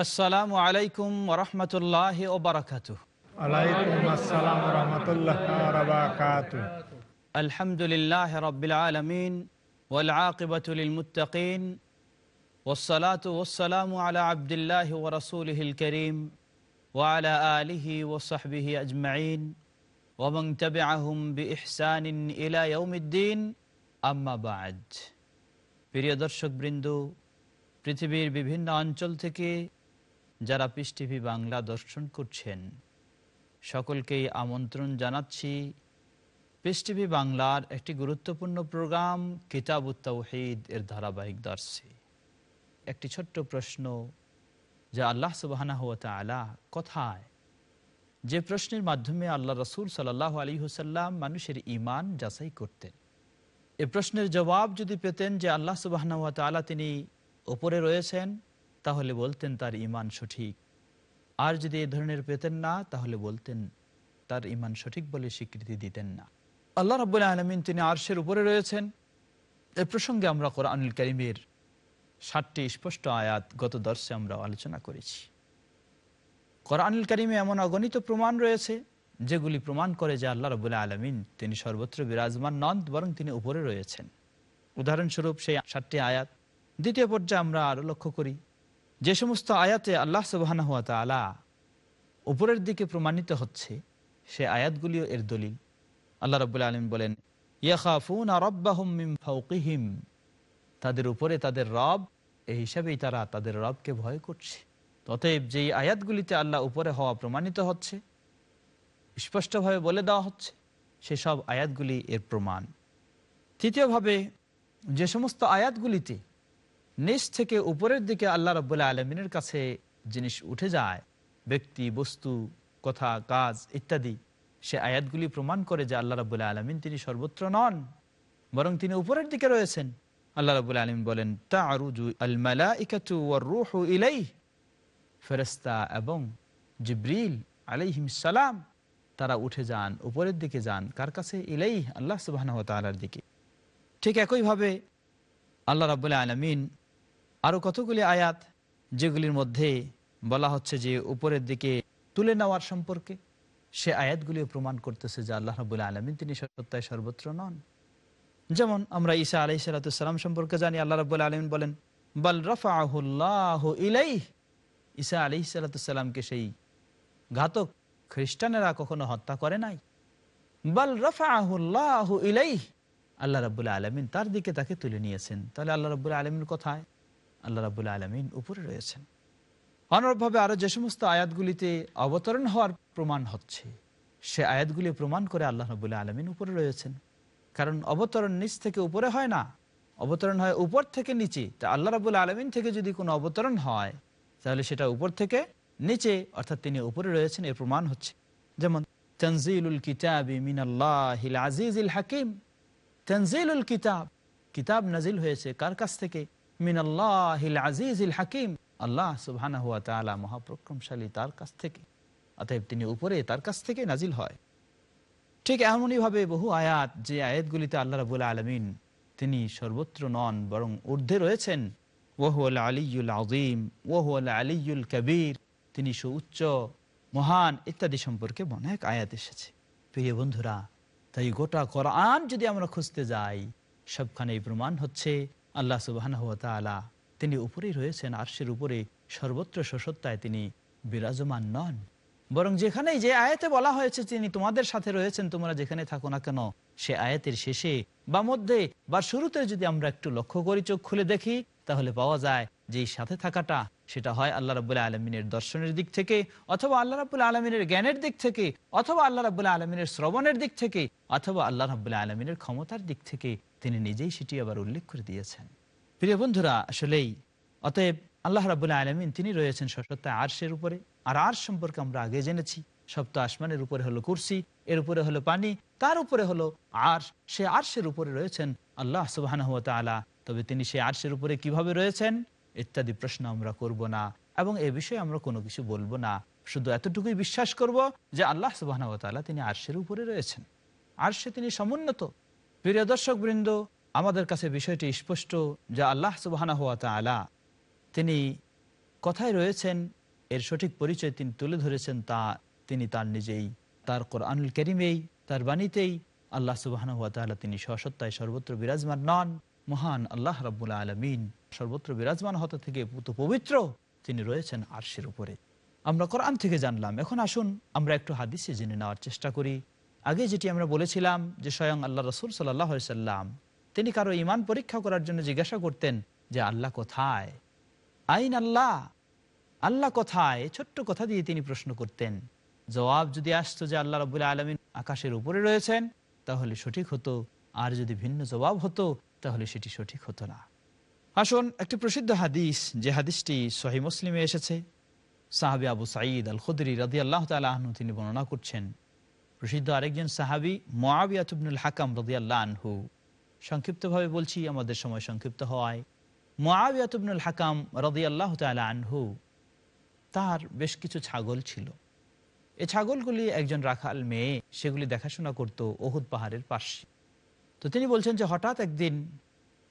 আসসালামু আলাইকুম ওরহমতুল্লাহ ওবরাকাত আলাইকুম আসসালাম রহমতুল্লাহ বারাকাতু আলহামদুলিল্লাহ রবিল আলমিন والعاقبة للمتقين والصلاة والسلام على عبد الله ورسوله الكريم وعلى آله وصحبه أجمعين ومن تبعهم بإحسان إلى يوم الدين أما بعد প্রিয় দর্শক বৃন্দ পৃথিবীর বিভিন্ন অঞ্চল থেকে যারা পিস টিভি বাংলা দর্শন করছেন, সকলকেই আমন্ত্রণ জানাচ্ছি। পিস টিভি বাংলার একটি গুরুত্বপূর্ণ প্রোগ্রাম কিতাব উত্তাউহিদ এর ধারাবাহিক দর্শে। একটি ছোট্ট প্রশ্ন, যা আল্লাহ সুবাহানা আলা কথায়, যে প্রশ্নের মাধ্যমে আল্লাহ রসুল সাল্লাহ আলী হুসাল্লাম মানুষের ইমান যাচাই করতেন। এ প্রশ্নের জবাব যদি পেতেন যে আল্লাহ সুবাহানা তিনি ওপরে রয়েছেন তাহলে বলতেন তার ইমান সঠিক। আর যদি এ ধরনের পেতেন না, তাহলে বলতেন তার ইমান সঠিক বলে স্বীকৃতি দিতেন না। আল্লাহ রব্বুল আলমিন তিনি আরশের উপরে রয়েছেন। এ প্রসঙ্গে আমরা কোরআনুল করিমের ষাটটি স্পষ্ট আয়াত গত দর্শে আমরা আলোচনা করেছি। কোরআনুল করিমে এমন অগণিত প্রমাণ রয়েছে, যেগুলি প্রমাণ করে যে আল্লাহ রবুল্লাহ আলমিন তিনি সর্বত্র বিরাজমান নন, বরং তিনি উপরে রয়েছেন। উদাহরণস্বরূপ সেই ষাটটি আয়াত। দ্বিতীয় পর্যায়ে আমরা আরও লক্ষ্য করি যে সমস্ত আয়াতে আল্লাহ সুবাহ আলা উপরের দিকে প্রমাণিত হচ্ছে, সে আয়াতগুলিও এর দলিল। আল্লাহ রবুল্লা আলম বলেন, ইয়াখাফুন ফাউকিহিম তাদের উপরে তাদের রব, এই হিসাবেই তারা তাদের রবকে ভয় করছে। ততএব যেই আয়াতগুলিতে আল্লাহ উপরে হওয়া প্রমাণিত হচ্ছে, স্পষ্টভাবে বলে দেওয়া হচ্ছে, সেসব আয়াতগুলি এর প্রমাণ। তৃতীয়ভাবে, যে সমস্ত আয়াতগুলিতে নিচ থেকে উপরের দিকে আল্লাহ রব্বুল্লাহ আলমিনের কাছে জিনিস উঠে যায়, ব্যক্তি, বস্তু, কথা, কাজ ইত্যাদি। সে আয়াতগুলি প্রমাণ করে যে আল্লাহ রবুল্লাহ আলমিন তিনি সর্বত্র নন, বরং তিনি উপরের দিকে রয়েছেন। আল্লাহ রবুল্লা আলমিন বলেন তা আরুজু আল মালা ইকাতু রুহ ইলাই ফেরস্তা এবং জিব্রিল আলাইহিম সালাম, তারা উঠে যান, উপরের দিকে যান। কার কাছে? ইলাই আল্লাহ সুবাহ দিকে। ঠিক একইভাবে আল্লাহ রাবুল্লাহ আলমিন আরও কতগুলি আয়াত যেগুলির মধ্যে বলা হচ্ছে যে উপরের দিকে তুলে নেওয়ার সম্পর্কে? সে আয়াতগুলিও প্রমাণ করতেছে যে আল্লাহ রাবুল্লাহ আলমিন তিনি সত্যায় সর্বত্র নন। যেমন আমরা ঈসা আলাই সালাতাম সম্পর্কে জানি, আল্লাহ রাবুল্লাহ আলমিন বলেন, বল রফাহুল্লাহ ইলাই ঈসা আলি সালাতামকে সেই ঘাতক খ্রিস্টানেরা কখনো হত্যা করে নাই। বল রফাহুল্লাহ ইলাই আল্লাহ রাবুল্লাহ আলমিন তার দিকে তাকে তুলে নিয়েছেন। তাহলে আল্লাহ রাবুল্লাহ আলমিন কোথায়? আল্লাহ রাবুল্লাহ আলমিন উপরে রয়েছেন। অনুরূপভাবে আরও যে সমস্ত আয়াতগুলিতে অবতরণ হওয়ার প্রমাণ হচ্ছে, সে আয়াতগুলি প্রমাণ করে আল্লাহ রবুল্লাহ আলমিন উপরে রয়েছেন। কারণ অবতরণ নিচ থেকে উপরে হয় না, অবতরণ হয় উপর থেকে নিচে। তা আল্লাহ রাবুল্লাহ আলমিন থেকে যদি কোনো অবতরণ হয়, তাহলে সেটা উপর থেকে নিচে, অর্থাৎ তিনি উপরে রয়েছেন, এর প্রমাণ হচ্ছে। যেমন, তনজিলুল কিতাবি আজিজ হাকিম। তনজিলুল কিতাব। কিতাব নাজিল হয়েছে কার কাছ থেকে? আল্লাহ মহাপ্রক্রমশালী তার কাছ থেকে, অতএব তিনি উপরে তার কাছ থেকে নাজিল হয়। ঠিক বহু আয়াত, যে আয়াতগুলিতে আল্লাহ আলমিন তিনি সর্বত্র নন, বরং ঊর্ধ্বে রয়েছেন। ওহুল আলিউল আজিম ওহুল আলিউল কবির, তিনি সুউচ্চ, মহান ইত্যাদি সম্পর্কে অনেক আয়াত এসেছে। প্রিয় বন্ধুরা, তাই গোটা কোরআন যদি আমরা খুঁজতে যাই সবখানে প্রমাণ হচ্ছে আল্লাহ সুবাহ তিনি উপরেই রয়েছেন, আরশের উপরে সর্বত্র সসত্তায় তিনি বিরাজমান নন। বরং যেখানেই যে আয়াতে বলা হয়েছে তিনি তোমাদের সাথে রয়েছেন, তোমরা যেখানে থাকো না কেন, সে আয়াতের শেষে বা মধ্যে বা শুরুতে যদি আমরা একটু লক্ষ্য করি, চোখ খুলে দেখি, তাহলে পাওয়া যায় যে সাথে থাকাটা সেটা হয় আল্লাহ রাবুল্লাহ আলমিনের দর্শনের দিক থেকে অথবা আল্লাহ রাবুল্লাহ আলমিনের জ্ঞানের দিক থেকে অথবা আল্লাহ রাবুল্লাহ আলমিনের শ্রবণের দিক থেকে অথবা আল্লাহ রাবুল্লাহ আলমিনের ক্ষমতার দিক থেকে তিনি নিজেই সেটি আবার উল্লেখ করে দিয়েছেন। প্রিয় বন্ধুরা, আসলেই অতএব আল্লাহ রাবুল্লাহ আলমিন তিনি রয়েছেন সশত্তায় আরশের উপরে। আর আর সম্পর্কে আমরা আগে জেনেছি, সপ্ত আসমানের উপরে হলো কুরসি, এর উপরে হলো পানি, তার উপরে হলো আর সে আরশের উপরে রয়েছেন আল্লাহ সুবাহ তবে তিনি সে আরশের উপরে কীভাবে রয়েছেন? ইত্যাদি প্রশ্ন আমরা করব না এবং এ বিষয়ে আমরা কোনো কিছু বলব না। শুধু এতটুকুই বিশ্বাস করব যে আল্লাহ সুবাহ তিনি আরশের উপরে রয়েছেন। আরশে তিনি সমুন্নত। প্রিয় দর্শক বৃন্দ আমাদের কাছে বিষয়টি স্পষ্ট যে আল্লাহ সুবাহ তিনি কথায় রয়েছেন, এর সঠিক পরিচয় তিনি তুলে ধরেছেন তা তিনি তার নিজেই। তার কোরআনুল করিমেই, তার বাণীতেই আল্লাহ সুবাহ তিনি সসত্তায় সর্বত্র বিরাজমান নন। মহান আল্লাহ রাবুল আলমিন সর্বত্র বিরাজমান হতে থেকে পবিত্র তিনি রয়েছেন আরশের উপরে। আমরা কোরআন থেকে জানলাম। এখন আসুন আমরা একটু হাদিসে জেনে নেওয়ার চেষ্টা করি। আগে যেটি আমরা বলেছিলাম যে স্বয়ং আল্লাহ রসুল সাল্লাহ সাল্লাম তিনি কারও ইমান পরীক্ষা করার জন্য জিজ্ঞাসা করতেন যে আল্লাহ কোথায়? আইন আল্লাহ। আল্লাহ কোথায়? ছোট্ট কথা দিয়ে তিনি প্রশ্ন করতেন। জবাব যদি আসতো যে আল্লাহ রবুল্লা আলমিন আকাশের উপরে রয়েছেন, তাহলে সঠিক হতো। আর যদি ভিন্ন জবাব হতো তাহলে সেটি সঠিক হতো না। আসুন একটি প্রসিদ্ধ হাদিস, যে হাদিসটি সহি মুসলিমে এসেছে। সাহাবি আবু সাঈদ আল খুদরি রাদি আল্লাহ তালু তিনি বর্ণনা করছেন, প্রসিদ্ধ আরেকজন সাহাবি মোয়াবিয়াতুবনুল হাকাম রদি আল্লাহ আনহু। সংক্ষিপ্তভাবে বলছি, আমাদের সময় সংক্ষিপ্ত হওয়ায়। মোয়াবিয়াতুবনুল হাকাম রদি আল্লাহ তালা আনহু, তার বেশ কিছু ছাগল ছিল। এ ছাগলগুলি একজন রাখাল মেয়ে, সেগুলি দেখাশোনা করত ওহুদ পাহাড়ের পাশে। তো তিনি বলছেন যে হঠাৎ একদিন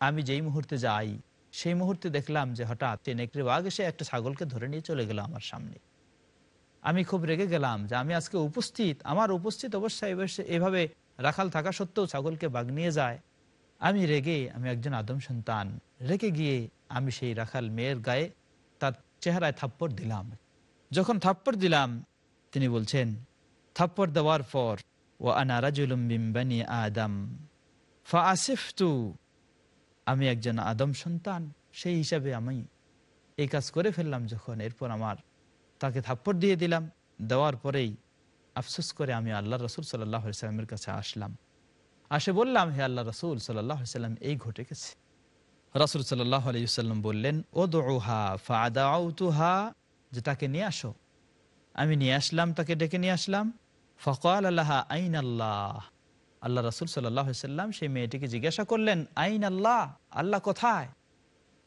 আমি যেই মুহূর্তে যাই, সেই মুহূর্তে দেখলাম যে হঠাৎ নেকড়ে বাঘ এসে একটা ছাগলকে ধরে নিয়ে চলে গেল আমার সামনে। আমি খুব রেগে গেলাম যে আমি আজকে উপস্থিত, আমার উপস্থিত অবশ্যই এভাবে রাখাল থাকা সত্ত্বেও ছাগলকে বাঘ নিয়ে যায়। আমি রেগে, আমি একজন আদম সন্তান, রেগে গিয়ে আমি সেই রাখাল মেয়ের গায়ে তার চেহারায় থাপ্পড় দিলাম। যখন থাপ্পড় দিলাম, তিনি বলছেন, থাপ্পড় দেওয়ার পর ও আনারাজুলুম বিম্বানি আদম। ফা আসিফতু আমি একজন আদম সন্তান, সেই হিসাবে আমি এই কাজ করে ফেললাম যখন এরপর আমার তাকে থাপ্পড় দিয়ে দিলাম, দেওয়ার পরেই আফসোস করে আমি আল্লাহ রসুল সাল্লাহ সাল্লামের কাছে আসলাম। আসে বললাম, হে আল্লাহ রসুল সাল্লাহ সাল্লাম, এই ঘটে গেছে। রসুল সাল্লাহ আলাইসাল্লাম বললেন ও দোহা ফাদা যে তাকে নিয়ে আসো। আমি নিয়ে আসলাম, তাকে ডেকে নিয়ে আসলাম। ফকাল আল্লাহ আইন আল্লাহ আল্লাহ রসুল সাল্লাম সেই মেয়েটিকে জিজ্ঞাসা করলেন, আইন আল্লাহ? আল্লাহ কোথায়?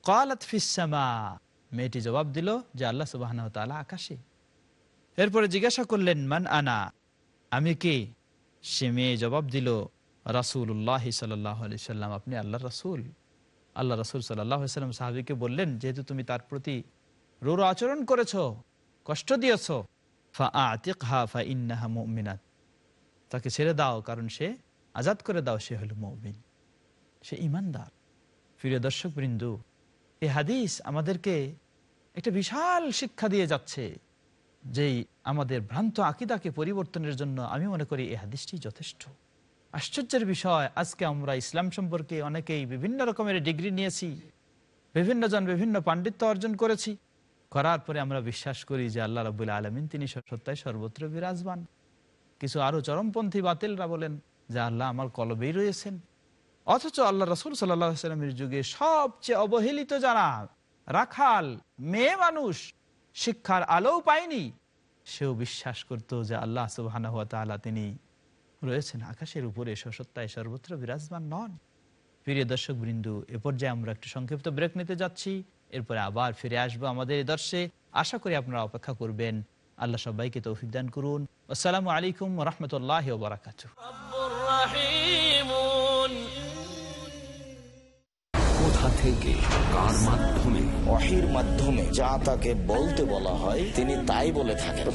কালাত ফিসামা মেয়েটি জবাব দিল যে আল্লাহ সুবাহ আকাশে। এরপরে জিজ্ঞাসা করলেন, মান আনা? আমি কি? সে মেয়ে জবাব দিল রাসুল্লাহ সাল্লাম, আপনি আল্লাহ রসুল। আল্লাহ রসুল সাল্লাম সাহাবিকে বললেন, যেহেতু তুমি তার প্রতি রোর আচরণ করেছ, কষ্ট দিয়েছ ফা আতিক হা ফা ইন্নাহা মিনাত তাকে ছেড়ে দাও, কারণ সে আজাদ করে দাও, সে হলো মৌমিন। সে ইমানদার। প্রিয় দর্শক বৃন্দু এই হাদিস আমাদেরকে একটা বিশাল শিক্ষা দিয়ে যাচ্ছে যেই আমাদের ভ্রান্ত আকিদাকে পরিবর্তনের জন্য আমি মনে করি এই হাদিসটি যথেষ্ট। আশ্চর্যের বিষয়, আজকে আমরা ইসলাম সম্পর্কে অনেকেই বিভিন্ন রকমের ডিগ্রি নিয়েছি বিভিন্ন জন বিভিন্ন পাণ্ডিত্য অর্জন করেছি। করার পরে আমরা বিশ্বাস করি যে আল্লাহ রবুল আলমিন তিনি সত্যায় সর্বত্র বিরাজমান। কিছু আরও চরমপন্থী বাতিলরা বলেন যে আল্লাহ আমার কলবেই রয়েছেন। অথচ আল্লাহ রসুল সাল্লামের যুগে সবচেয়ে অবহেলিত যারা, রাখাল, মেয়ে মানুষ, শিক্ষার আলোও পায়নি, সেও বিশ্বাস করত যে আল্লাহ সুবাহ তিনি রয়েছেন আকাশের উপরে সসত্তায় সর্বত্র বিরাজমান নন। প্রিয় দর্শক বৃন্দু, এ পর্যায়ে আমরা একটু সংক্ষিপ্ত ব্রেক নিতে যাচ্ছি। এরপরে আবার ফিরে আসব আমাদের এই দর্শে। আশা করি আপনারা অপেক্ষা করবেন। আল্লাহ সবাইকে তৌফিক দান করুন। আসসালামু আলাইকুম রহমতুল্লাহ বারাকাত কোথা থেকে কার মাধ্যমে অহির মাধ্যমে যা তাকে বলতে বলা হয় তিনি তাই বলে থাকেন।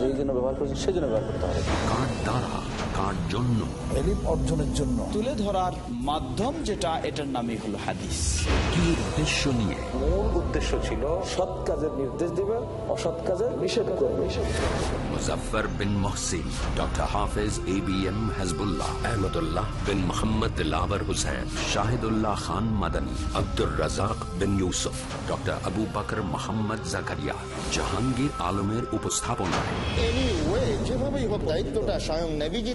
যেই জন্য ব্যবহার করছেন সেই জন্য ব্যবহার করতে হবে। কার দ্বারা? কার জন্য। এলিম অর্জনের জন্য। তুলে ধরার মাধ্যম যেটা এটার নামই হলো হাদিস। কি উদ্দেশ্য নিয়ে? মূল উদ্দেশ্য ছিল সৎ কাজের নির্দেশ দেবে অসৎ কাজের নিষেধ করবে। Muzaffar bin Mohsin doctor Hafez A B M Hasbullah Ahmadullah bin Mohammad lover Hussain Shahidullah Khan Madani Abdur Razzaq bin Yusuf doctor Abu Bakr Mohammad Zakaria Jahangir আলমের উপস্থাপনায়। যেভাবেই হোক দায়িত্বটা স্বয়ং নেভিজি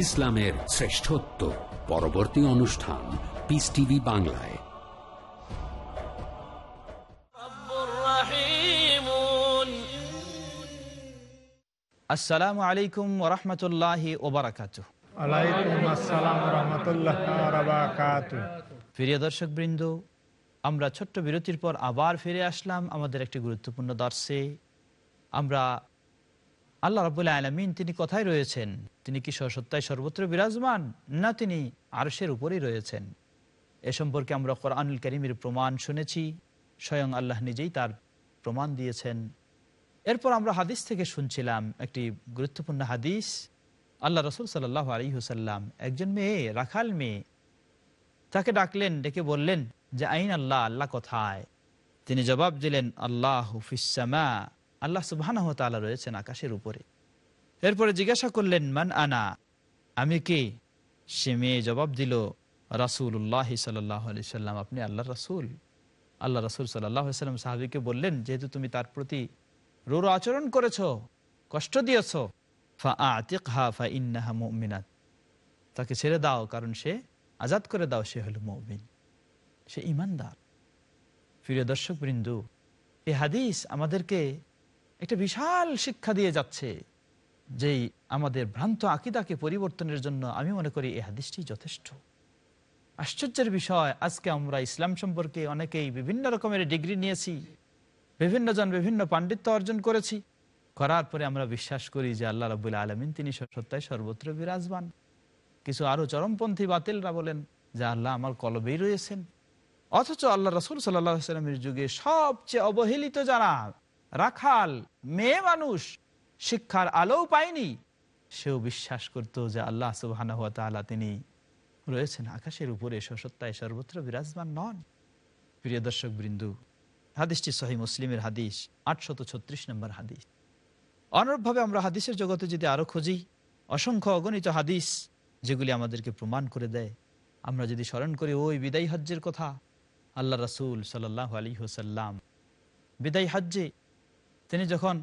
ইসলামের শ্রেষ্ঠত্ব। পরবর্তী অনুষ্ঠান পিস টিভি বাংলায়। আসসালামু আলাইকুম ওরহমতুল্লাহি ওবরাকাত আলাইকুম আসসালাম প্রিয় দর্শক বৃন্দ আমরা ছোট্ট বিরতির পর আবার ফিরে আসলাম আমাদের একটি গুরুত্বপূর্ণ দর্শে। আমরা আল্লাহ রাবুল্লাহ আলমিন তিনি কোথায় রয়েছেন, তিনি কি সত্যায় সর্বত্র বিরাজমান, না তিনি আরশের উপরেই রয়েছেন? এ সম্পর্কে আমরা কোরআনুল করিমের প্রমাণ শুনেছি, স্বয়ং আল্লাহ নিজেই তার প্রমাণ দিয়েছেন। এরপর আমরা হাদিস থেকে শুনছিলাম একটি গুরুত্বপূর্ণ হাদিস, আল্লাহ রসুল সাল্লাহ আলী হুসাল্লাম একজন মেয়ে, রাখাল মেয়ে, তাকে ডাকলেন, ডেকে বললেন যে, আইন আল্লাহ আল্লাহ কোথায়? তিনি জবাব দিলেন, আল্লাহ হুফিসামা আল্লাহ সুবাহ রয়েছেন আকাশের উপরে। এরপরে জিজ্ঞাসা করলেন, মান আনা? আমি কে? সে মেয়ে জবাব দিল রাসুল্লাহ সাল্লাহ আলি সাল্লাম, আপনি আল্লাহ রসুল। আল্লাহ রসুল সাল্লাম সাহাবিকে বললেন, যেহেতু তুমি তার প্রতি রোর আচরণ করেছ, কষ্ট দিয়েছ ফা আতিক হা ফা ইন্নাহা মুমিনাত। তাকে ছেড়ে দাও, কারণ সে আজাদ করে দাও, সে হলো মৌমিন। সে ইমানদার প্রিয় দর্শক বৃন্দু এই হাদিস আমাদেরকে একটা বিশাল শিক্ষা দিয়ে যাচ্ছে যেই আমাদের ভ্রান্ত আকিদাকে পরিবর্তনের জন্য আমি মনে করি এই হাদিসটি যথেষ্ট। আশ্চর্যের বিষয়, আজকে আমরা ইসলাম সম্পর্কে অনেকেই বিভিন্ন রকমের ডিগ্রি নিয়েছি, বিভিন্ন জন বিভিন্ন পাণ্ডিত্য অর্জন করেছি। করার পরে আমরা বিশ্বাস করি যে আল্লাহ রবুল্লা আলমিন তিনি সত্যায় সর্বত্র বিরাজমান। কিছু আরও চরমপন্থী বাতিলরা বলেন যে আল্লাহ আমার কলবেই রয়েছেন। অথচ আল্লাহ রসুল সাল্লামের যুগে সবচেয়ে অবহেলিত যারা রাখাল, মেয়ে মানুষ, শিক্ষার আলোও পায়নি। সেও বিশ্বাস করত যে আল্লাহ সুবাহ তিনি রয়েছেন আকাশের উপরে সত্যায় সর্বত্র বিরাজমান নন। প্রিয় দর্শক বৃন্দু, হাদিসটি সহি মুসলিমের হাদিস, আটশত ছত্রিশ নম্বর হাদিস। অনুরূপভাবে আমরা হাদিসের জগতে যদি আরও খুঁজি, অসংখ্য অগণিত হাদিস যেগুলি আমাদেরকে প্রমাণ করে দেয়। আমরা যদি স্মরণ করি ওই বিদায় হজ্জের কথা, আল্লাহ রাসুল সাল্লাহ আলী হুসাল্লাম বিদায় হজ্জে তিনি যখন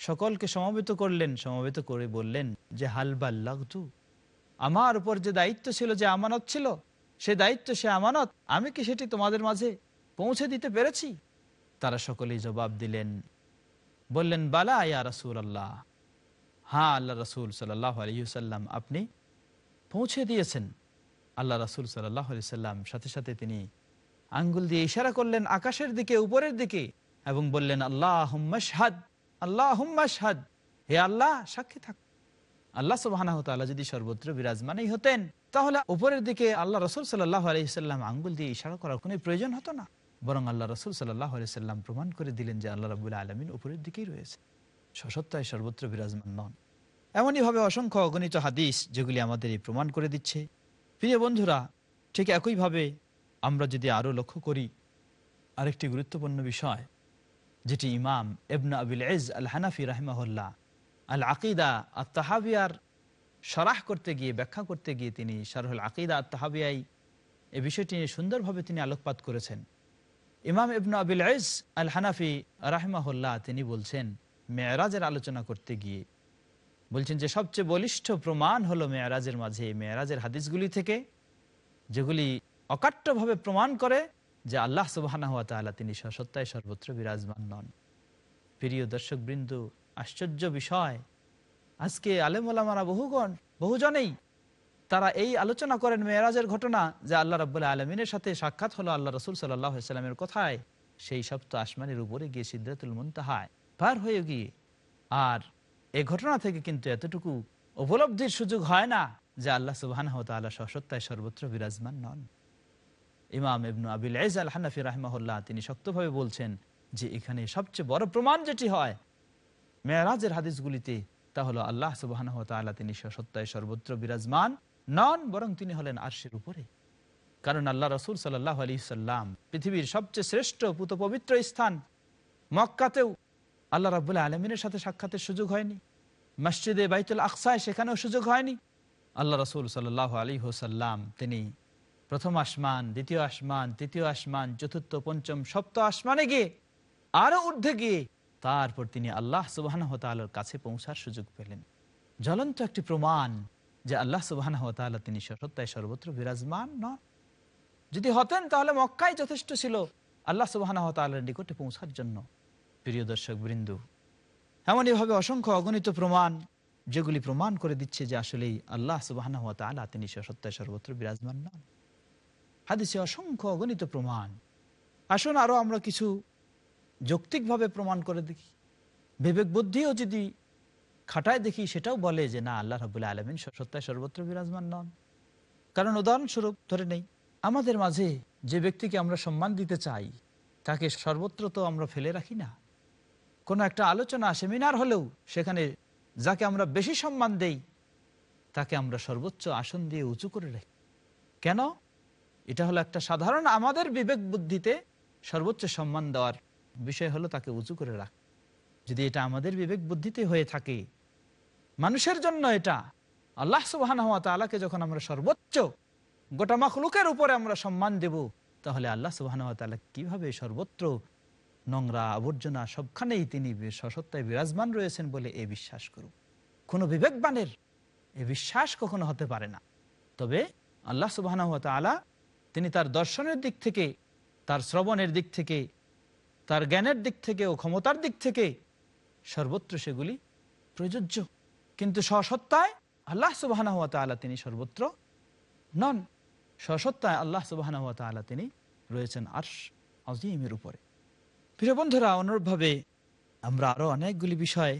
সকলকে সমবেত করলেন, সমবেত করে বললেন যে হালবাল্লাগতু আমার উপর যে দায়িত্ব ছিল, যে আমানত ছিল, সে দায়িত্ব, সে আমানত, আমি কি সেটি তোমাদের মাঝে পৌঁছে দিতে পেরেছি? তারা সকলেই জবাব দিলেন, বললেন, বালা ইয়া রসুল আল্লাহ হ্যাঁ আল্লাহ রসুল সাল্লাহ আলহিসাল্লাম আপনি পৌঁছে দিয়েছেন। আল্লাহ রসুল সাল্লাহ আলি সাল্লাম সাথে সাথে তিনি আঙ্গুল দিয়ে ইশারা করলেন, আকাশের দিকে, উপরের দিকে এবং বললেন আল্লাহ হুম্মাশহাদ আল্লাহ হুম্মাশহাদ হে আল্লাহ, সাক্ষী থাক। আল্লাহ সুবাহ যদি সর্বত্র বিরাজমানই হতেন, তাহলে উপরের দিকে আল্লাহ রসুল সাল্লাহ আলহিসাল্লাম আঙ্গুল দিয়ে ইশারা করার কোনো প্রয়োজন হতো না। বরং আল্লাহ রসুল সাল্লাহ আলাইসাল্লাম প্রমাণ করে দিলেন যে আল্লাহ রাবুল্লাহ আলমিন উপরের দিকেই রয়েছে। সসত্তায় সর্বত্র বিরাজমান নন। এমনইভাবে অসংখ্য অগণিত হাদিস যেগুলি আমাদের এই প্রমাণ করে দিচ্ছে। প্রিয় বন্ধুরা, ঠিক একইভাবে আমরা যদি আরও লক্ষ্য করি, আরেকটি গুরুত্বপূর্ণ বিষয় যেটি ইমাম এবনা আবিল এজ আল হানাফি রাহমাহুল্লাহ। আল আকিদা আত্মাহাবিয়ার সরাহ করতে গিয়ে, ব্যাখ্যা করতে গিয়ে তিনি শারহুল আকিদা আত্মাহাবিয়াই এই বিষয়টি নিয়ে সুন্দরভাবে তিনি আলোকপাত করেছেন। ইমাম ইবনু আবিল ইস আল হানাফি রাহমাহুল্লাহ তিনি বলছেন, মেয়েরাজের আলোচনা করতে গিয়ে। বলছেন যে সবচেয়ে বলিষ্ঠ প্রমাণ হলো মেয়েরাজের মাঝে, মেয়েরাজের হাদিসগুলি থেকে, যেগুলি অকাট্যভাবে প্রমাণ করে যে আল্লাহ সুবাহানা হাত তিনি সত্যায় সর্বত্র বিরাজমান নন। প্রিয় দর্শক বৃন্দু আশ্চর্য বিষয়। আজকে আলেমারা বহুগণ, বহুজনেই তারা এই আলোচনা করেন মেয়েরাজের ঘটনা যে আল্লাহ রাবুল্লাহ আলমিনের সাথে সাক্ষাৎ হলো আল্লাহ রসুল সাল্লামের কথায়। সেই সপ্ত আসমানের উপরে গিয়ে সিদ্ধাতুল মুন্তাহায় পার হয়ে গিয়ে। আর এই ঘটনা থেকে কিন্তু এতটুকু উপলব্ধির সুযোগ হয় না যে আল্লাহ সুবাহ সসত্তায় সর্বত্র বিরাজমান নন। ইমাম ইবনু আবিল আইজ আল হানাফি রাহমাহুল্লাহ, তিনি শক্তভাবে বলছেন যে এখানে সবচেয়ে বড় প্রমাণ যেটি হয়, মেয়ারাজের হাদিসগুলিতে, তা হলো আল্লাহ সুবাহ তিনি সত্যায় সর্বত্র বিরাজমান নন, বরং তিনি হলেন আরশের উপরে। কারণ আল্লাহ রসুল সাল্লাহ আলী সাল্লাম পৃথিবীর সবচেয়ে শ্রেষ্ঠ পুত পবিত্র স্থান। মক্কাতেও আল্লাহ রাবুল্লাহ আলমিনের সাথে সাক্ষাতের সুযোগ হয়নি। মসজিদে বাইতুল আকসায় সেখানেও সুযোগ হয়নি। আল্লাহ রসুল সাল্লাহ আলী হোসাল্লাম তিনি প্রথম আসমান, দ্বিতীয় আসমান, তৃতীয় আসমান, চতুর্থ, পঞ্চম, সপ্ত আসমানে গিয়ে, আরও ঊর্ধ্বে গিয়ে, তারপর তিনি আল্লাহ সুবাহ কাছে পৌঁছার সুযোগ পেলেন। জ্বলন্ত একটি প্রমাণ যে আল্লাহ সুবাহ তিনি সত্যায় সর্বত্র বিরাজমান নন। যদি হতেন তাহলে মক্কাই যথেষ্ট ছিল আল্লাহ সুবাহ নিকটে পৌঁছার জন্য। প্রিয় দর্শক বৃন্দু এমনইভাবে অসংখ্য অগণিত প্রমাণ, যেগুলি প্রমাণ করে দিচ্ছে যে আসলেই আল্লাহ সুবাহ তিনি সত্যায় সর্বত্র বিরাজমান নন। হাদিসে অসংখ্য অগণিত প্রমাণ। আসুন আরও আমরা কিছু যৌক্তিকভাবে প্রমাণ করে দেখি। বিবেক বুদ্ধিও যদি খাটায় দেখি, সেটাও বলে যে না, আল্লাহ রবুল্লাহ আলমিন সত্যায় সর্বত্র বিরাজমান নন। কারণ উদাহরণস্বরূপ, ধরে নেই, আমাদের মাঝে যে ব্যক্তিকে আমরা সম্মান দিতে চাই, তাকে সর্বত্র তো আমরা ফেলে রাখি না। কোনো একটা আলোচনা, সেমিনার হলেও সেখানে যাকে আমরা বেশি সম্মান দেই, তাকে আমরা সর্বোচ্চ আসন দিয়ে উঁচু করে রাখি। কেন? এটা হলো একটা সাধারণ আমাদের বিবেক বুদ্ধিতে সর্বোচ্চ সম্মান দেওয়ার বিষয় হলো তাকে উঁচু করে রাখ। যদি এটা আমাদের বিবেক বুদ্ধিতে হয়ে থাকে, মানুষের জন্য এটা, আল্লাহ সুবাহ তালাকে যখন আমরা সর্বোচ্চ গোটা মখলুকের উপরে আমরা সম্মান দেব, তাহলে আল্লাহ সুবাহ কীভাবে সর্বত্র নোংরা আবর্জনা সবখানেই তিনি সসত্তায় বিরাজমান রয়েছেন বলে এ বিশ্বাস করুক। কোনো বিবেকবানের এ বিশ্বাস কখনো হতে পারে না। তবে আল্লাহ সুবাহ তালা তিনি তার দর্শনের দিক থেকে, তার শ্রবণের দিক থেকে, তার জ্ঞানের দিক থেকে ও ক্ষমতার দিক থেকে সর্বত্র সেগুলি প্রযোজ্য। কিন্তু সসত্তায় আল্লাহ সুবাহ তিনি সর্বত্র নন। সসত্তায় আল্লাহ সুবাহ তিনি রয়েছেন আর্শ আজিমের উপরে। প্রিয় বন্ধুরা, অনুরূপভাবে আমরা আরও অনেকগুলি বিষয়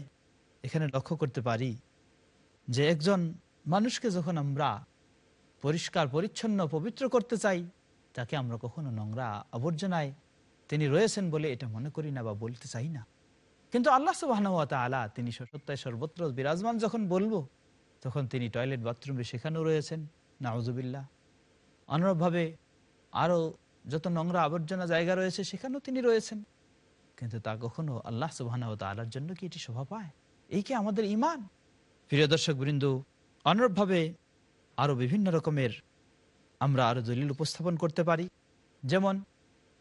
এখানে লক্ষ্য করতে পারি যে একজন মানুষকে যখন আমরা পরিষ্কার, পরিচ্ছন্ন, পবিত্র করতে চাই, তাকে আমরা কখনো নোংরা আবর্জনায় তিনি রয়েছেন বলে এটা মনে করি না বা বলতে চাই না। কিন্তু আল্লাহ সুবাহ আলা তিনি সত্যায় সর্বত্র বিরাজমান যখন বলব, তখন তিনি টয়লেট, বাথরুমে সেখানেও রয়েছেন। নাউজুবিল্লা অনুরূপভাবে আরও যত নোংরা আবর্জনা জায়গা রয়েছে, সেখানেও তিনি রয়েছেন। কিন্তু তা কখনো আল্লাহ সুবাহ আলার জন্য কি এটি শোভা পায়? এই কি আমাদের ইমান প্রিয় দর্শক বৃন্দু, অনুরূপভাবে আরও বিভিন্ন রকমের আমরা আরও দলিল উপস্থাপন করতে পারি। যেমন,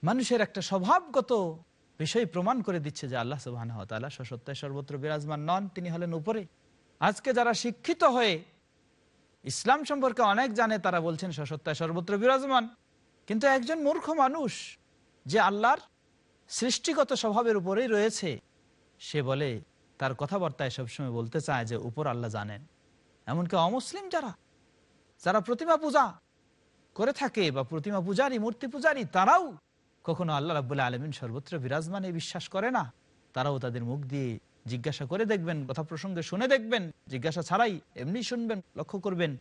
মানুষের একটা স্বভাবগত বিষয় প্রমাণ করে দিচ্ছে যে আল্লাহ সুবাহ সসত্তায় সর্বত্র বিরাজমান নন, তিনি হলেন উপরে। আজকে যারা শিক্ষিত হয়ে ইসলাম সম্পর্কে অনেক জানে, তারা বলছেন সসত্তায় সর্বত্র বিরাজমান। কিন্তু একজন মূর্খ মানুষ যে আল্লাহর সৃষ্টিগত স্বভাবের উপরেই রয়েছে, সে বলে, তার কথাবার্তায় সবসময় বলতে চায় যে উপর আল্লাহ জানেন। এমনকি অমুসলিম যারা যারা প্রতিমা পূজা করে থাকে বা প্রতিমা পূজারী, মূর্তি পূজারী, তারাও কখনো আল্লাহ রাবুল্লাহ আলমিন সর্বত্র বিরাজমানে বিশ্বাস করে না। তারাও তাদের মুখ দিয়ে জিজ্ঞাসা করে দেখবেন, কথা প্রসঙ্গে শুনে দেখবেন, জিজ্ঞাসা ছাড়াই এমনি শুনবেন, লক্ষ্য করবেন।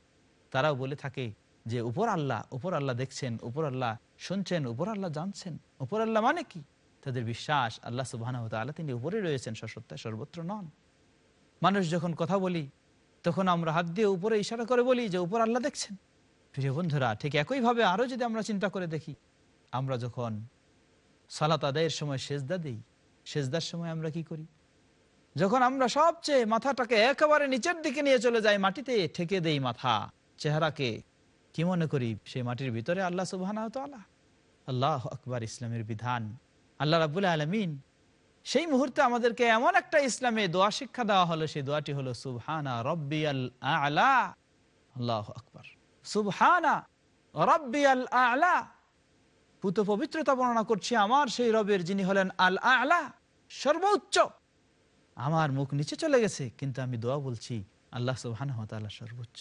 তারাও বলে থাকে যে, উপর আল্লাহ উপর আল্লাহ দেখছেন, উপর আল্লাহ শুনছেন, উপর আল্লাহ জানছেন। উপর আল্লাহ মানে কি? তাদের বিশ্বাস, আল্লাহ সুবাহ তিনি উপরে রয়েছেন সসত্তায় সর্বত্র নন। মানুষ যখন কথা বলি তখন আমরা হাত দিয়ে উপরে ইশারা করে বলি যে, উপর আল্লাহ দেখছেন। প্রিয় বন্ধুরা, ঠিক একইভাবে আরও যদি আমরা চিন্তা করে দেখি, আমরা যখন সালাত আদায়ের সময় সেজদা দিই, সেজদার সময় আমরা কি করি? যখন আমরা সবচেয়ে মাথাটাকে একেবারে নিচের দিকে নিয়ে চলে যাই, মাটিতে ঠেকে দেই মাথা, চেহারাকে, কি মনে করি? সেই মাটির ভিতরে আল্লাহ সুবাহ আল্লাহ আকবর ইসলামের বিধান। আল্লাহ রাবুল আলমিন সেই মুহূর্তে আমাদেরকে এমন একটা ইসলামে দোয়া শিক্ষা দেওয়া হলো, সেই দোয়াটি হলো, সুবহানা রব্বি আল। আলা আল্লাহ আকবর। সুবহানা রব্বি আল। আলা পুত পবিত্রতা বর্ণনা করছি, আমার সেই রবের যিনি হলেন আল আলা। সর্বোচ্চ। আমার মুখ নিচে চলে গেছে, কিন্তু আমি দোয়া বলছি, আল্লাহ সুবহান সর্বোচ্চ।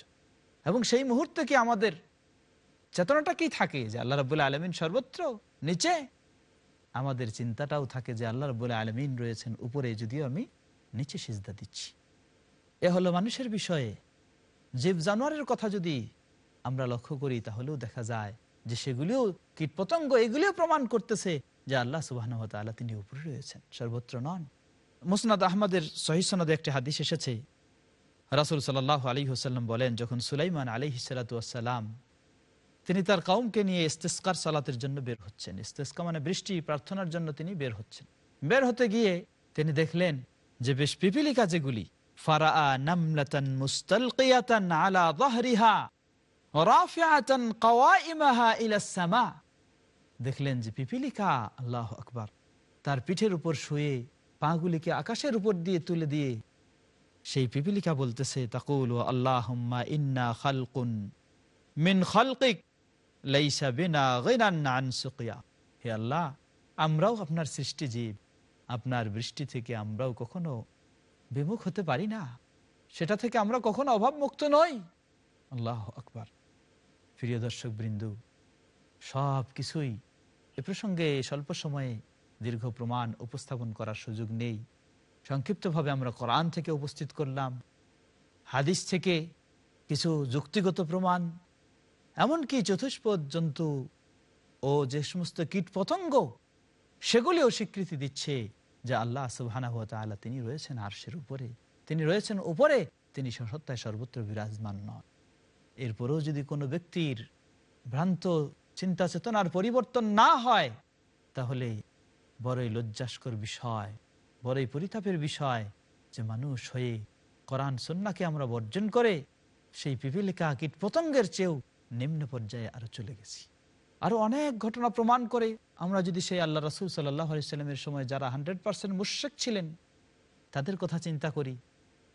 এবং সেই মুহূর্তে কি আমাদের চেতনাটা কি থাকে, যে আল্লাহ রবুল্লা আলমিন সর্বত্র নিচে আমাদের চিন্তাটাও থাকে যে আল্লাহ রবুল্লা আলমিন রয়েছেন উপরে, যদিও আমি নিচে সিজদা দিচ্ছি। এ হলো মানুষের বিষয়ে। জীব জানোয়ারের কথা যদি আমরা লক্ষ্য করি, তাহলেও দেখা যায় যে সেগুলিও কীটপতঙ্গ, এগুলিও প্রমাণ করতেছে যে আল্লাহ সুবাহ তিনি উপরে রয়েছেন, সর্বত্র নন। মুসনাদ আহমদের সহিসনদে একটি হাদিস এসেছে। রাসুল সাল্লাহ আলী হোসাল্লাম বলেন, যখন সুলাইমান আলী হিসালাতাম তিনি তার কাউমকে নিয়ে ইস্তেস্কার সালাতের জন্য বের হচ্ছেন। ইস্তেস্কা মানে বৃষ্টি, প্রার্থনার জন্য তিনি বের হচ্ছেন। বের হতে গিয়ে তিনি দেখলেন যে বেশ পিপিলিকা যেগুলি ফারা নামলাতান দেখলেন যে পিপিলিকা আল্লাহ আকবার। তার পিঠের উপর শুয়ে, পাগুলিকে আকাশের উপর দিয়ে তুলে দিয়ে সেই পিপিলিকা বলতেছে, তাকুল আল্লাহ ইন্না খালকুন মিন খালকিক সুকিয়া হে আমরাও আপনার সৃষ্টি জীব। আপনার বৃষ্টি থেকে আমরাও কখনো বিমুখ হতে পারি না। সেটা থেকে আমরা কখনো অভাবমুক্ত নই। আল্লাহ আকবার। প্রিয় দর্শক বৃন্দু, সব কিছুই এ প্রসঙ্গে স্বল্প সময়ে দীর্ঘ প্রমাণ উপস্থাপন করার সুযোগ নেই। সংক্ষিপ্তভাবে আমরা কোরআন থেকে উপস্থিত করলাম। হাদিস থেকে কিছু যুক্তিগত প্রমাণ এমনকি চতুষ্পদ জন্তু ও যে সমস্ত কীট পতঙ্গ সেগুলিও স্বীকৃতি দিচ্ছে যে আল্লাহ সুবাহানা তালা তিনি রয়েছেন আরশের উপরে। তিনি রয়েছেন উপরে, তিনি সত্তায় সর্বত্র বিরাজমান নন। এরপরেও যদি কোনো ব্যক্তির ভ্রান্ত চিন্তা চেতনার পরিবর্তন না হয়, তাহলে বড়ই লজ্জাস্কর বিষয়, বড়ই পরিতাপের বিষয় যে মানুষ হয়ে কোরআন, সন্নাকে আমরা বর্জন করে সেই পিপিলিকা কীট পতঙ্গের চেয়েও নিম্ন পর্যায়ে আরও চলে গেছি। আরও অনেক ঘটনা প্রমাণ করে আমরা যদি সেই আল্লাহ রসুল সাল্লামের সময় যারা হান্ড্রেড পার্সেন্ট মুশেক ছিলেন, তাদের কথা চিন্তা করি,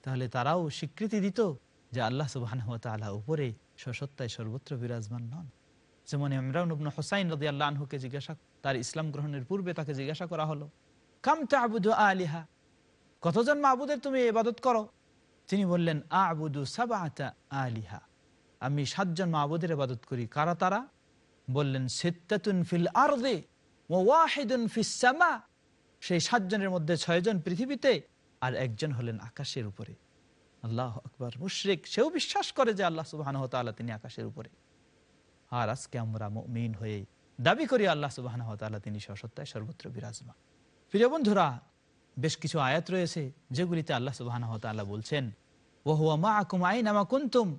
তাহলে তারাও স্বীকৃতি দিত যে আল্লাহ সুবাহ উপরে সসত্তায় সর্বত্র বিরাজমান নন। যেমন ইমরান হোসাইন রদি আল্লাহ আনহুকে জিজ্ঞাসা, তার ইসলাম গ্রহণের পূর্বে তাকে জিজ্ঞাসা করা হলো, কাম আবুদু আলিহা? কতজন মাহবুদের তুমি এবাদত করো? তিনি বললেন, আবুদু সাবাতা আলিহা। আমি সাতজন মাহবুদের এবাদত করি। কারা তারা? বললেন, সিত্তাতুন ফিল আরদে ওয়াহিদুন ফিস সামা। সেই সাতজনের মধ্যে ছয়জন পৃথিবীতে আর একজন হলেন আকাশের উপরে। আল্লাহ আকবর। মুশরিক সেও বিশ্বাস করে যে আল্লাহ সুবাহ তিনি আকাশের উপরে। আর আজকে আমরা মিন হয়ে দাবি করি আল্লাহ সুবাহ তিনি সসত্তায় সর্বত্র বিরাজমান। প্রিয় বন্ধুরা, বেশ কিছু আয়াত রয়েছে যেগুলিতে আল্লাহ সুবাহ বলছেন ওহুয়া মা আকুম আইন আমা কুন্তুম?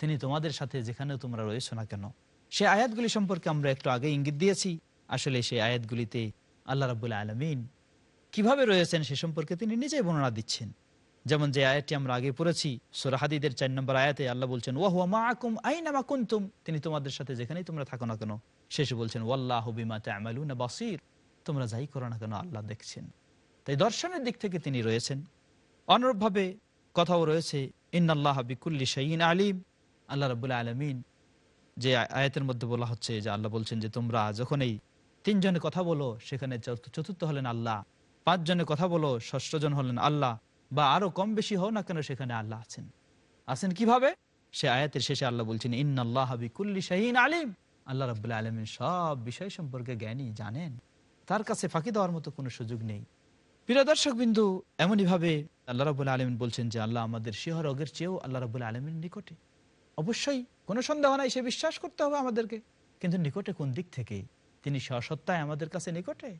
তিনি তোমাদের সাথে যেখানে তোমরা রয়েছ না কেন, সে আয়াতগুলি সম্পর্কে আমরা একটু আগে ইঙ্গিত দিয়েছি। আসলে সেই আয়াতগুলিতে আল্লাহ রাবুল্লাহ আলমিন কীভাবে রয়েছেন সে সম্পর্কে তিনি নিজেই বর্ণনা দিচ্ছেন। যেমন যে আয়াতটি আমরা আগে পড়েছি সোরাহাদিদের চার নম্বর আয়াতে আল্লাহ বলছেন ওয়াহুয়া মা আকুম আইন আমা কুন্তুম? তিনি তোমাদের সাথে যেখানেই তোমরা থাকো না কেন, শেষে বলছেন, ওয়াল্লাহ বিমা তামালু না বাসির। তোমরা যাই করো না কেন, আল্লাহ দেখছেন। তাই দর্শনের দিক থেকে তিনি রয়েছেন। অনুরূপভাবে কথাও রয়েছে ইন্নআল্লাহ বিকুল্লি শাহিন আলিম। আল্লাহ রবুল্লাহ আলমিন যে আয়াতের মধ্যে বলা হচ্ছে যে আল্লাহ বলছেন যে, তোমরা যখন এই তিনজনে কথা বলো, সেখানে চতুর্থ হলেন আল্লাহ পাঁচজনে কথা বলো, ষষ্ঠজন হলেন আল্লাহ, বা আরও কম বেশি হও না কেন সেখানে আল্লাহ আছেন। আছেন কীভাবে? সে আয়াতের শেষে আল্লাহ বলছেন ইন আল্লাহ হাবিকুল্লি শাহিন আলিম। আল্লাহ রবাহ আলমিন সব বিষয় সম্পর্কে জ্ঞানী, জানেন। তার কাছে ফাঁকি দেওয়ার মতো কোনো সুযোগ নেই। প্রিয় দর্শক বিন্দু এমনই ভাবে আল্লাহ রবুল্লা আলমিন বলছেন যে, আল্লাহ আমাদের শিহরগের চেয়েও আল্লাহ রবুল্লা আলমিন নিকটে। অবশ্যই কোনো সন্দেহ নাই, সে বিশ্বাস করতে হবে আমাদেরকে। কিন্তু নিকটে কোন দিক থেকে? তিনি সসত্তায় আমাদের কাছে নিকটে?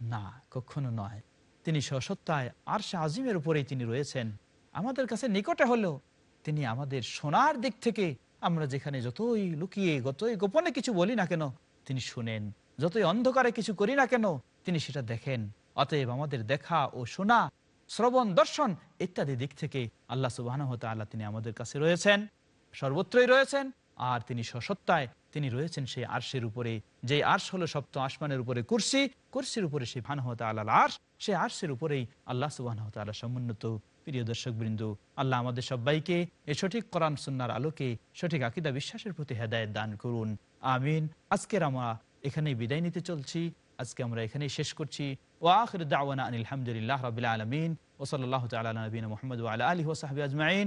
না, কখনো নয়। তিনি সসত্তায় আর সে আজিমের উপরেই তিনি রয়েছেন। আমাদের কাছে নিকটে হলেও তিনি আমাদের সোনার দিক থেকে আমরা যেখানে যতই লুকিয়ে, যতই গোপনে কিছু বলি না কেন, তিনি শুনেন। যতই অন্ধকারে কিছু করি না কেন, তিনি সেটা দেখেন। অতএব আমাদের দেখা ও শোনা, শ্রবণ, দর্শন ইত্যাদি দিক থেকে আল্লাহ সুবাহ তিনি আমাদের কাছে রয়েছেন। সর্বত্রই রয়েছেন, আর তিনি সসত্তায় তিনি রয়েছেন সেই আর্শের উপরে। যে আর্শ হলো সপ্ত আসমানের উপরে কুর্সি, কুর্সির উপরে সেই ভানহত আল্লাহ আর্শ, সেই আর্শের উপরেই আল্লাহ সুবাহ তাল্লাহ সমুন্নত। প্রিয় দর্শক বৃন্দ, আল্লাহ আমাদের সবাইকে এই সঠিক কোরআন সুন্নার আলোকে সঠিক আকিদা বিশ্বাসের প্রতি হেদায়ত দান করুন। আমিন। আজকের আমরা এখানেই বিদায় নিতে চলছি। আজকে আমরা এখানেই শেষ করছি। ও আখির দাওয়ানা আনিল হামদুলিল্লাহ রাবিল আলমিন। ওসল্লাহ তালা নবীন মোহাম্মদ আলা আলী ওসাহাবি আজমাইন।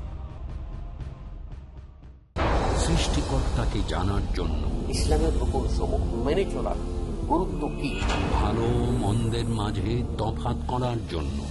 সৃষ্টিকর্তাকে জানার জন্য। ইসলামের হুকুম সমূহ মেনে চলার গুরুত্ব কি? ভালো মন্দের মাঝে তফাত করার জন্য।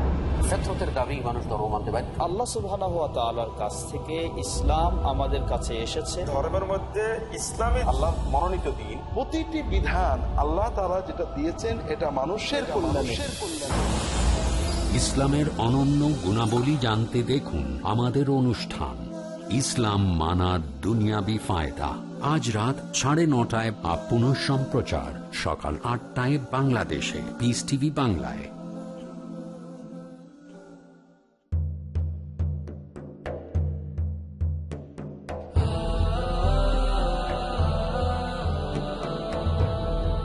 দাবি মানুষ ধর্ম মানতে পারে আল্লাহ সুবাহ কাছ থেকে ইসলাম আমাদের কাছে এসেছে। ধর্মের মধ্যে ইসলামে আল্লাহ মনোনীত দিন। প্রতিটি বিধান আল্লাহ তারা যেটা দিয়েছেন এটা মানুষের কল্যাণে। ইসলামের অনন্য গুণাবলী জানতে দেখুন আমাদের অনুষ্ঠান। ইসলাম মানার দুনিয়াবি ফায়দা। আজ রাত সাড়ে নটায় বা পুনঃ সম্প্রচার সকাল আটটায় বাংলাদেশে। পিস টিভি বাংলায়।